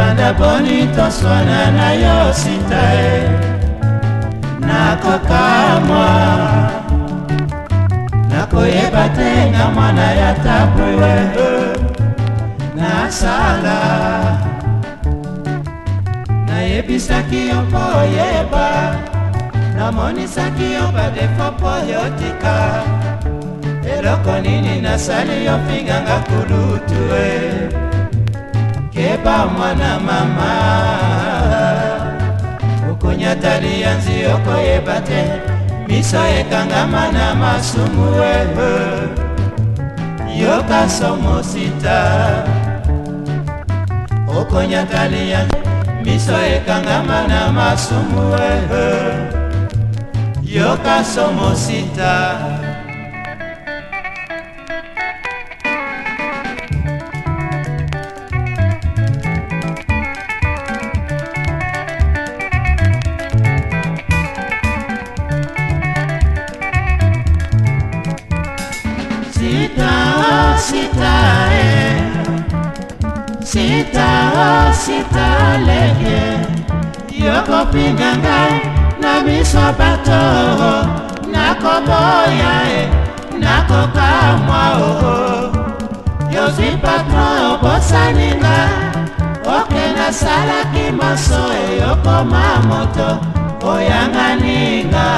banda boni toswana na yo sita e nakoka mwa nakoyeba te nga mwana ya tabwe nasala nayebisaki yo mpo oyeba namonisaki yo badefo mpo yotika eloko nini nasali yo finganga kulutu e eh. keba mwana mama okonyatali ya nzi okoyeba te miso ekangama na masumu webe yoka somosita okonyatali ya miso ekangama na masumu webe yoka somosita sita e sita o oh, sita lege yokopinga ngai na miso bato oh. nakoboya e eh. nakokamwa oo oh. yozwi patron obosaninga okenda salaki maso eyokoma eh. moto oyanganinga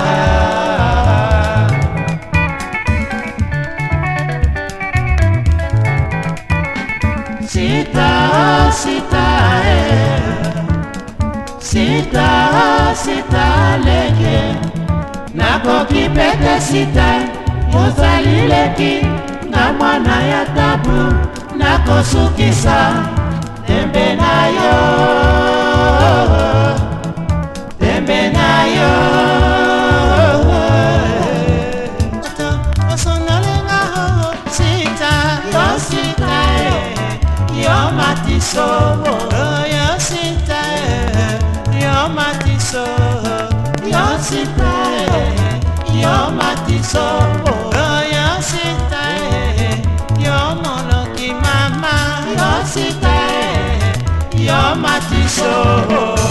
sita oh, sita leke nakoki pete sita yozali leki na mwana ya tabu nakosukisa tembe na yo tembe na yo oh, eh. yo matiso oh. Almighty so Yossi pray The Almighty so Oh Yossi tay Your mama Yossi tay The so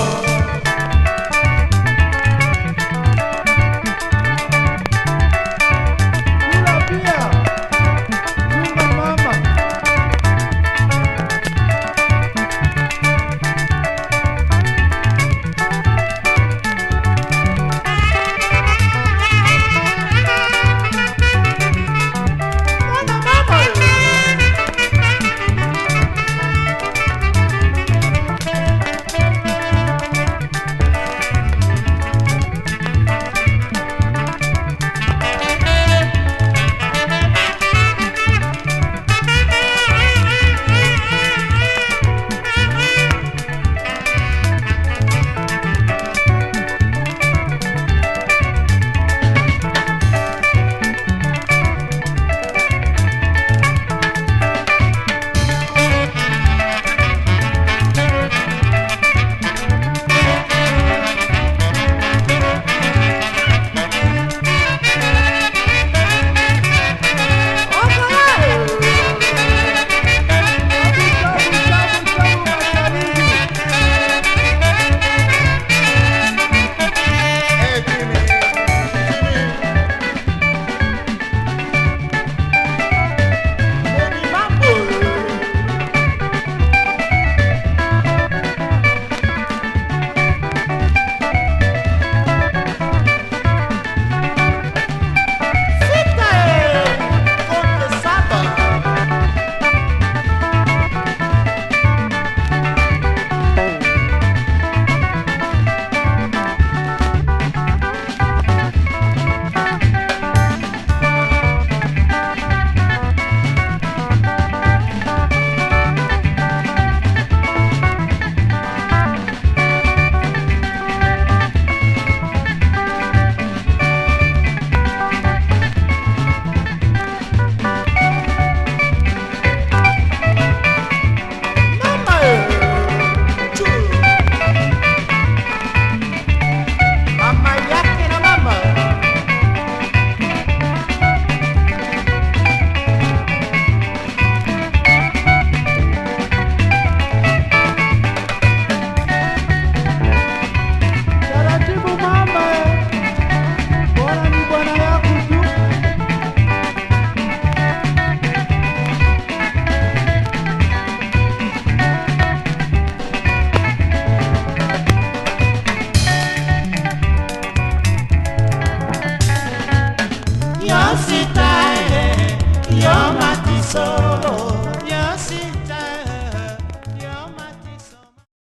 cidade.